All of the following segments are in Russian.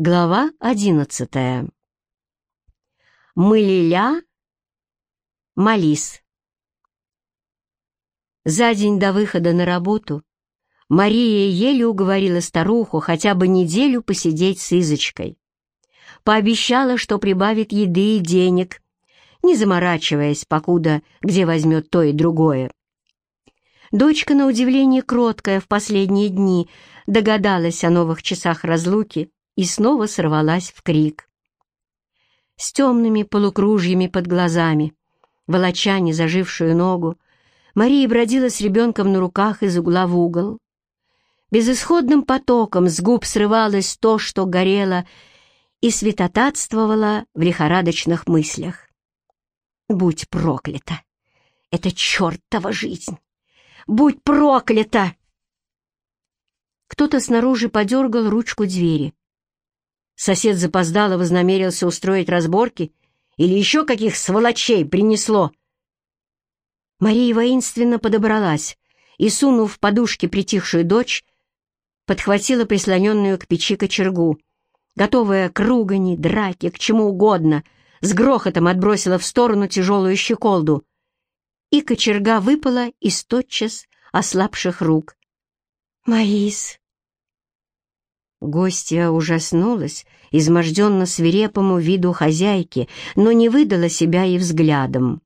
Глава одиннадцатая. Мылиля Малис. За день до выхода на работу Мария еле уговорила старуху хотя бы неделю посидеть с Изочкой. Пообещала, что прибавит еды и денег, не заморачиваясь, покуда где возьмет то и другое. Дочка, на удивление кроткая в последние дни, догадалась о новых часах разлуки и снова сорвалась в крик. С темными полукружьями под глазами, волоча зажившую ногу, Мария бродила с ребенком на руках из угла в угол. Безысходным потоком с губ срывалось то, что горело, и святотатствовало в лихорадочных мыслях. «Будь проклята! Это чертова жизнь! Будь проклята!» Кто-то снаружи подергал ручку двери. Сосед запоздало вознамерился устроить разборки или еще каких сволочей принесло. Мария воинственно подобралась и, сунув в подушки притихшую дочь, подхватила прислоненную к печи кочергу, готовая к ругани, драке, к чему угодно, с грохотом отбросила в сторону тяжелую щеколду, и кочерга выпала из тотчас ослабших рук. «Маис!» Гостья ужаснулась изможденно свирепому виду хозяйки, но не выдала себя и взглядом.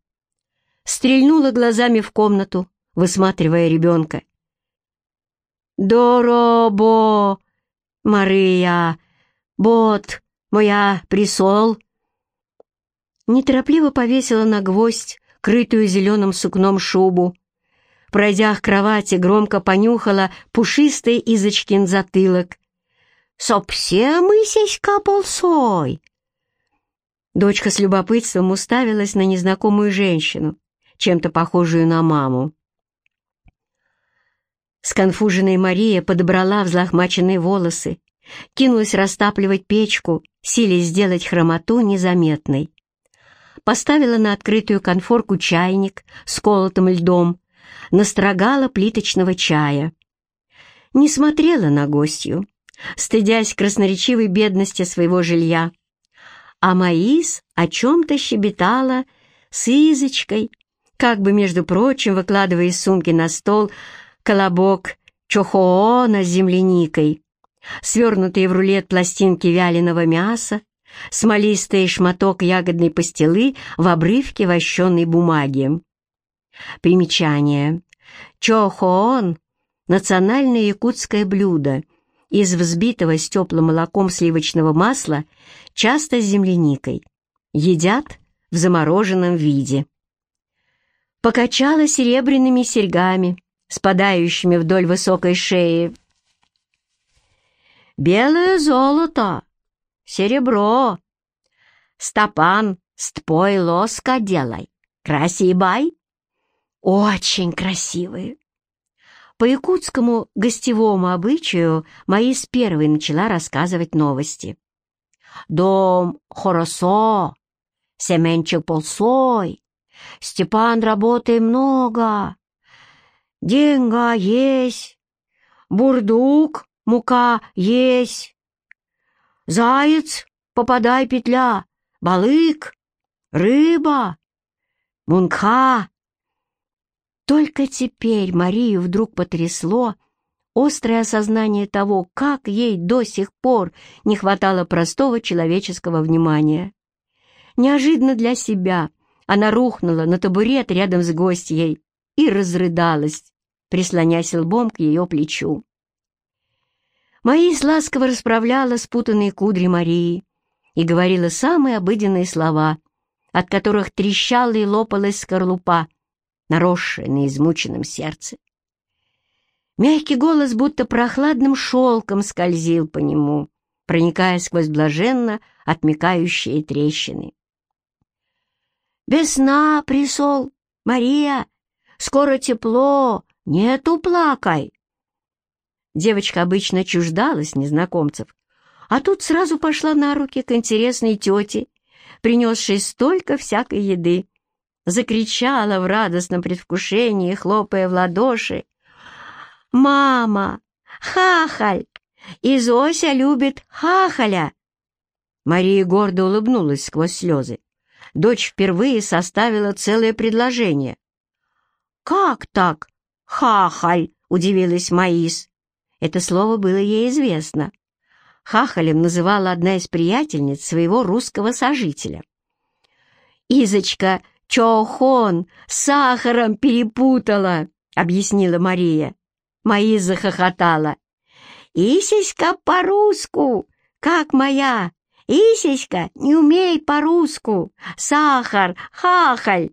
Стрельнула глазами в комнату, высматривая ребенка. «Доробо, Мария, бот, моя присол!» Неторопливо повесила на гвоздь, крытую зеленым сукном шубу. Пройдя к кровати, громко понюхала пушистый Изочкин затылок совсем Исеська полсой!» Дочка с любопытством уставилась на незнакомую женщину, чем-то похожую на маму. Сконфуженная Мария подобрала взлохмаченные волосы, кинулась растапливать печку, силясь сделать хромоту незаметной. Поставила на открытую конфорку чайник с колотым льдом, настрогала плиточного чая. Не смотрела на гостью, стыдясь красноречивой бедности своего жилья. А Маис о чем-то щебетала с Изочкой, как бы, между прочим, выкладывая из сумки на стол колобок чохоона с земляникой, свернутые в рулет пластинки вяленого мяса, смолистый шматок ягодной пастилы в обрывке вощеной бумаги. Примечание. Чохоон — национальное якутское блюдо, из взбитого с теплым молоком сливочного масла, часто с земляникой. Едят в замороженном виде. Покачала серебряными серьгами, спадающими вдоль высокой шеи. «Белое золото, серебро, стопан, стпой лоска делай, красивай?» «Очень красивые!» По якутскому гостевому обычаю Маис первой начала рассказывать новости. «Дом хорошо, семенчик полсой, Степан работы много, деньга есть, бурдук, мука есть, заяц, попадай петля, балык, рыба, мунка, только теперь Марию вдруг потрясло острое осознание того, как ей до сих пор не хватало простого человеческого внимания. Неожиданно для себя она рухнула на табурет рядом с гостьей и разрыдалась, прислонясь лбом к ее плечу. Маис ласково расправляла спутанные кудри Марии и говорила самые обыденные слова, от которых трещала и лопалась скорлупа, наросшее на измученном сердце. Мягкий голос будто прохладным шелком скользил по нему, проникая сквозь блаженно отмекающие трещины. «Весна присол, Мария! Скоро тепло, нету плакай!» Девочка обычно чуждалась незнакомцев, а тут сразу пошла на руки к интересной тете, принесшей столько всякой еды закричала в радостном предвкушении, хлопая в ладоши. «Мама! Хахаль! И Зося любит хахаля!» Мария гордо улыбнулась сквозь слезы. Дочь впервые составила целое предложение. «Как так? Хахаль!» — удивилась Маис. Это слово было ей известно. Хахалем называла одна из приятельниц своего русского сожителя. «Изочка Чохон с сахаром перепутала», — объяснила Мария. Маис захохотала. «Исиська по-руску, как моя! Исиська, не умей по-руску! Сахар, хахаль!»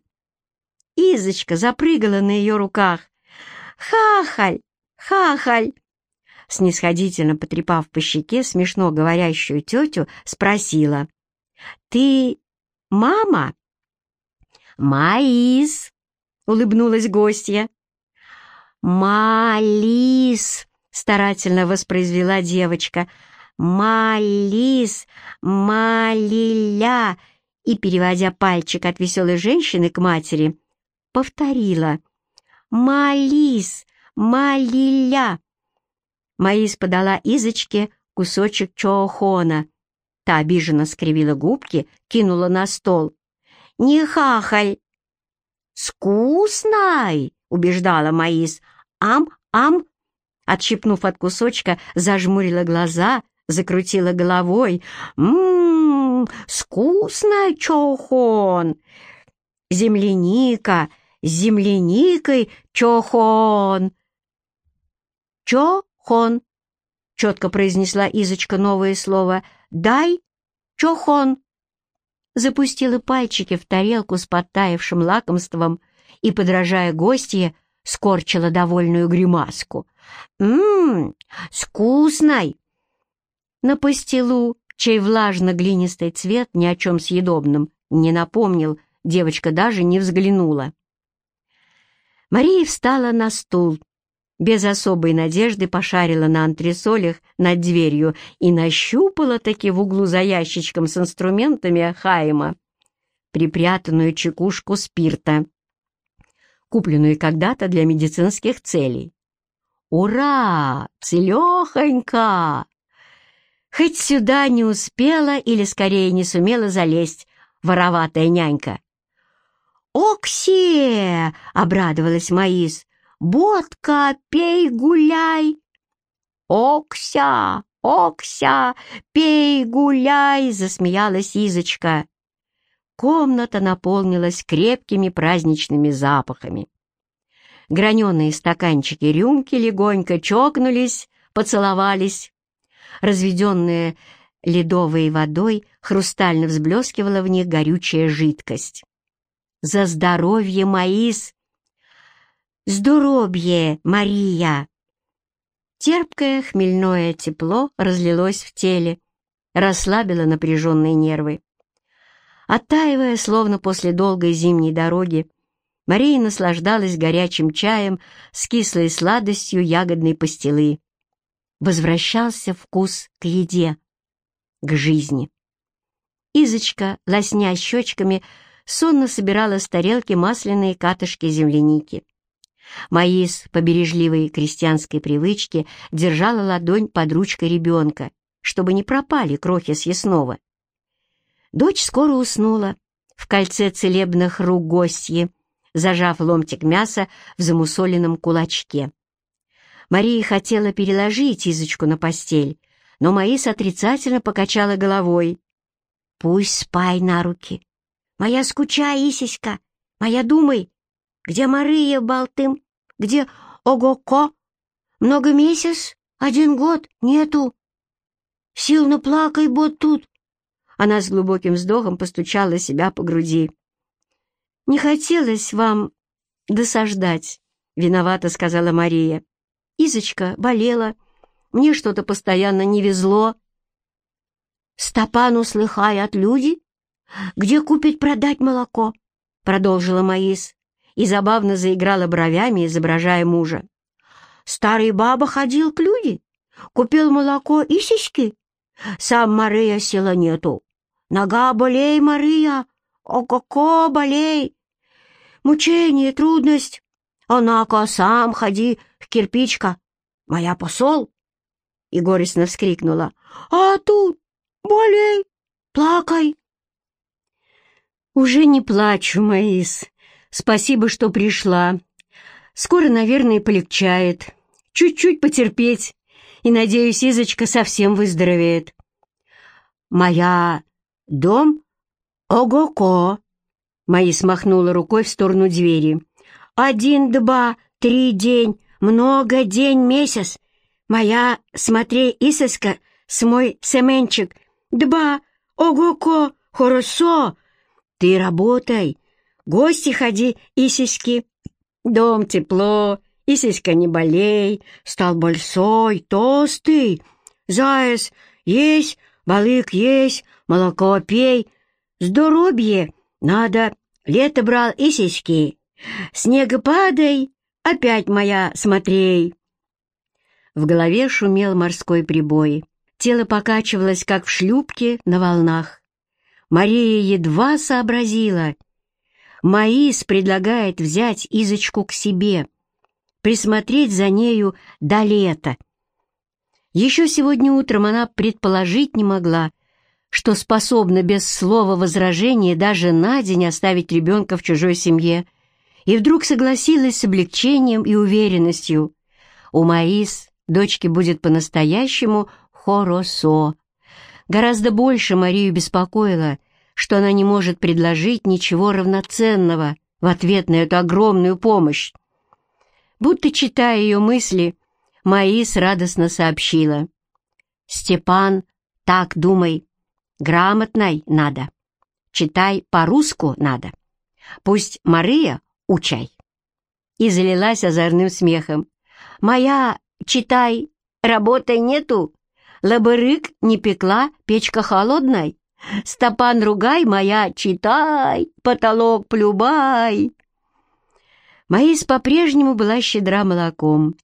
Изочка запрыгала на ее руках. «Хахаль! Хахаль!» Снисходительно потрепав по щеке смешно говорящую тетю, спросила. «Ты мама?» «Маис!» — улыбнулась гостья. «Малис!» — старательно воспроизвела девочка. «Малис! Малиля!» И, переводя пальчик от веселой женщины к матери, повторила «Малис! Малиля!» Маис подала Изочке кусочек чоохона. Та обиженно скривила губки, кинула на стол. «Не хахаль!» «Скусной!» — убеждала Маис. «Ам-ам!» Отщипнув от кусочка, зажмурила глаза, закрутила головой. «Ммм, вкусный чохон!» «Земляника! Земляникой чохон!» «Чохон!» — четко произнесла Изочка новое слово. «Дай чохон!» Запустила пальчики в тарелку с подтаявшим лакомством и, подражая гостье, скорчила довольную гримаску. «Ммм, вкусный!» На пастилу, чей влажно-глинистый цвет ни о чем съедобном не напомнил, девочка даже не взглянула. Мария встала на стул, без особой надежды пошарила на антресолях над дверью и нащупала таки в углу за ящичком с инструментами Хайма припрятанную чекушку спирта, купленную когда-то для медицинских целей. «Ура! Целехонько!» Хоть сюда не успела или, скорее, не сумела залезть вороватая нянька. «Окси!» — обрадовалась Маис. «Бодка, пей, гуляй!» «Окся! Окся! Пей, гуляй!» — засмеялась Изочка. Комната наполнилась крепкими праздничными запахами. Граненые стаканчики рюмки легонько чокнулись, поцеловались. Разведенная ледовой водой хрустально взблескивала в них горючая жидкость. «За здоровье, Маис!» «Здоровье, Мария!» Терпкое хмельное тепло разлилось в теле, расслабило напряженные нервы. Оттаивая, словно после долгой зимней дороги, Мария наслаждалась горячим чаем с кислой сладостью ягодной пастилы возвращался вкус к еде, к жизни. Изочка, лосня щечками, сонно собирала с тарелки масляные катышки земляники. Маис, по бережливой крестьянской привычке, держала ладонь под ручкой ребенка, чтобы не пропали крохи съестного. Дочь скоро уснула в кольце целебных рук гостьи, зажав ломтик мяса в замусоленном кулачке. Мария хотела переложить Изочку на постель, но Маис отрицательно покачала головой. «Пусть спай на руки. Моя скучай, Исиська, моя думай, где Мария Балтым, где Огоко? Много месяц, один год, нету. Сил наплакай, бот тут». Она с глубоким вздохом постучала себя по груди. «Не хотелось вам досаждать», — виновата сказала Мария. Изочка болела, мне что-то постоянно не везло. «Стопан услыхает люди, где купить продать молоко?» — продолжила Маис и забавно заиграла бровями, изображая мужа. «Старый баба ходил к люди, купил молоко и сиськи. Сам Мария села нету. Нога болей, Мария, о-ко-ко, болей. Мучение, трудность. Однако сам ходи кирпичка, моя посол!» И горестно вскрикнула. «А тут болей! плакай!» «Уже не плачу, Маис. Спасибо, что пришла. Скоро, наверное, полегчает. Чуть-чуть потерпеть, и, надеюсь, Изочка совсем выздоровеет». «Моя дом Ого-ко!» Маис махнула рукой в сторону двери. «Один, два, три день, много день, месяц. Моя, смотри, Исоска, с мой семенчик. Два, ого-ко, хорошо. Ты работай, гости ходи, Исиски. Дом тепло, Исиска не болей, стал большой, толстый. Заяц есть, балык есть, молоко пей. Здоровье надо, лето брал Исиски. Снега падай, опять моя смотрей. В голове шумел морской прибой. Тело покачивалось, как в шлюпке на волнах. Мария едва сообразила. Маис предлагает взять Изочку к себе, присмотреть за нею до лета. Еще сегодня утром она предположить не могла, что способна без слова возражения даже на день оставить ребенка в чужой семье, и вдруг согласилась с облегчением и уверенностью. У Маис дочке будет по-настоящему хорошо. Гораздо больше Марию беспокоило, что она не может предложить ничего равноценного в ответ на эту огромную помощь. Будто читая ее мысли, Маис радостно сообщила. «Степан, так думай, грамотной надо. Читай по-русски надо. Пусть Мария учай». И залилась озорным смехом. «Моя, читай, работы нету, Лабырык не пекла, печка холодной. Стопан ругай моя, читай, потолок плюбай. Маис по-прежнему была щедра молоком.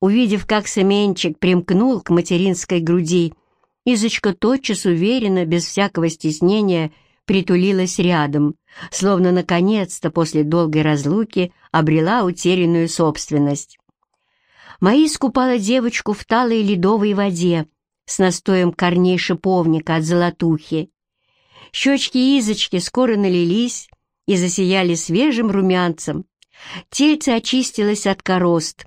Увидев, как Семенчик примкнул к материнской груди, Изочка тотчас уверенно, без всякого стеснения, притулилась рядом, словно наконец-то после долгой разлуки обрела утерянную собственность. Маис купала девочку в талой ледовой воде, с настоем корней шиповника от золотухи. Щечки Изочки скоро налились и засияли свежим румянцем. Тельце очистилось от корост,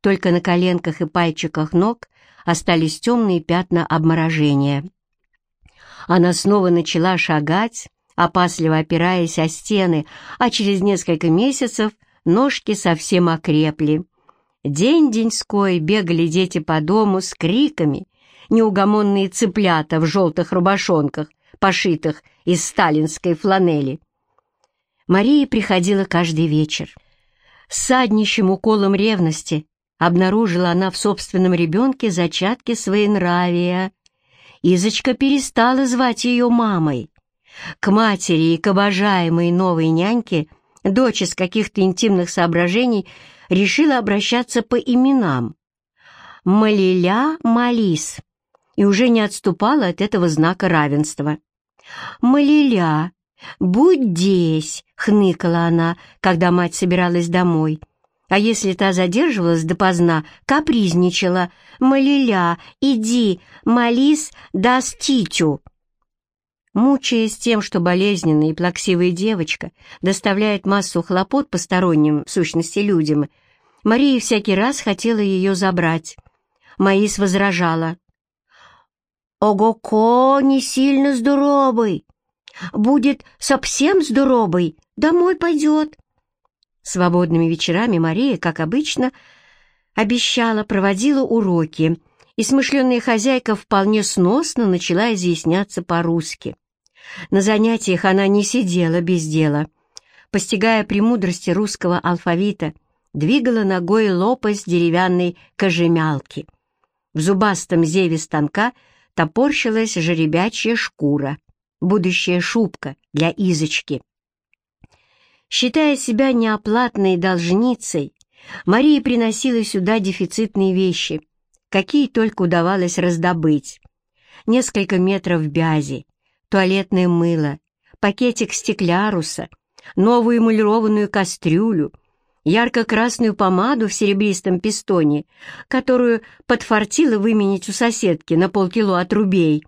только на коленках и пальчиках ног остались темные пятна обморожения. Она снова начала шагать, опасливо опираясь о стены, а через несколько месяцев ножки совсем окрепли. День-деньской бегали дети по дому с криками неугомонные цыплята в желтых рубашонках, пошитых из сталинской фланели. Мария приходила каждый вечер. С саднищим уколом ревности обнаружила она в собственном ребенке зачатки своенравия. Изочка перестала звать ее мамой. К матери и к обожаемой новой няньке дочь из каких-то интимных соображений решила обращаться по именам. Малиля Малис и уже не отступала от этого знака равенства. «Малиля, будь здесь!» — хныкала она, когда мать собиралась домой. А если та задерживалась допоздна, капризничала. «Малиля, иди, молись, даст титю!» Мучаясь тем, что болезненная и плаксивая девочка доставляет массу хлопот посторонним, в сущности, людям, Мария всякий раз хотела ее забрать. Маис возражала. Ого-ко, не сильно здоровый. Будет совсем здоровый, домой пойдет. Свободными вечерами Мария, как обычно, обещала, проводила уроки, и смышленная хозяйка вполне сносно начала изъясняться по-русски. На занятиях она не сидела без дела. Постигая премудрости русского алфавита, двигала ногой лопасть деревянной кожемялки. В зубастом зеве станка — топорщилась жеребячья шкура, будущая шубка для Изочки. Считая себя неоплатной должницей, Мария приносила сюда дефицитные вещи, какие только удавалось раздобыть. Несколько метров бязи, туалетное мыло, пакетик стекляруса, новую эмалированную кастрюлю — ярко-красную помаду в серебристом пистоне, которую подфартило выменить у соседки на полкило отрубей,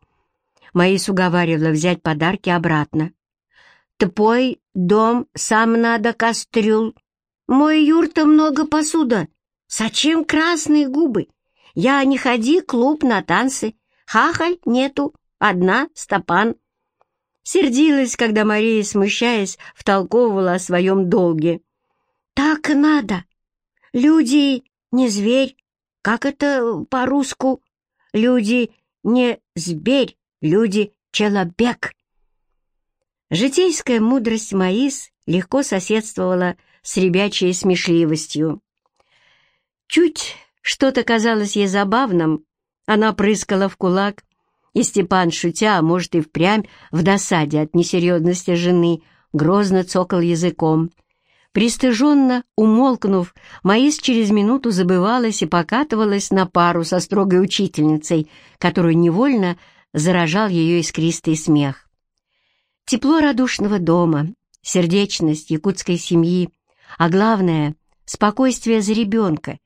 Маис уговаривала взять подарки обратно. «Твой дом сам надо кастрюл. Мой юрта много посуда. Зачем красные губы? Я не ходи клуб на танцы. Хахаль нету, одна стопан». Сердилась, когда Мария, смущаясь, втолковывала о своем долге. «Так надо. Люди не зверь. Как это по-русски? Люди не зверь, люди человек». Житейская мудрость Маис легко соседствовала с ребячей смешливостью. Чуть что-то казалось ей забавным, она прыскала в кулак, и Степан, шутя, а может и впрямь, в досаде от несерьезности жены, грозно цокал языком. Пристыженно, умолкнув, Маис через минуту забывалась и покатывалась на пару со строгой учительницей, которую невольно заражал ее искристый смех. Тепло радушного дома, сердечность якутской семьи, а главное — спокойствие за ребенка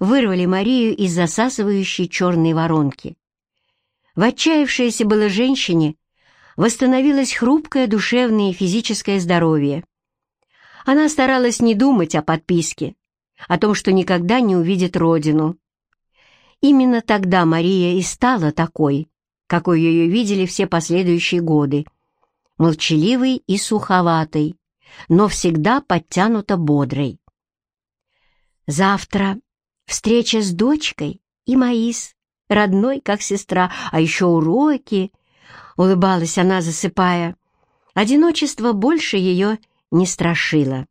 вырвали Марию из засасывающей черной воронки. В отчаявшейся было женщине восстановилось хрупкое душевное и физическое здоровье. Она старалась не думать о подписке, о том, что никогда не увидит родину. Именно тогда Мария и стала такой, какой ее видели все последующие годы, молчаливой и суховатой, но всегда подтянуто бодрой. Завтра встреча с дочкой и Маис, родной, как сестра, а еще уроки. Улыбалась она, засыпая. Одиночество больше ее не страшило.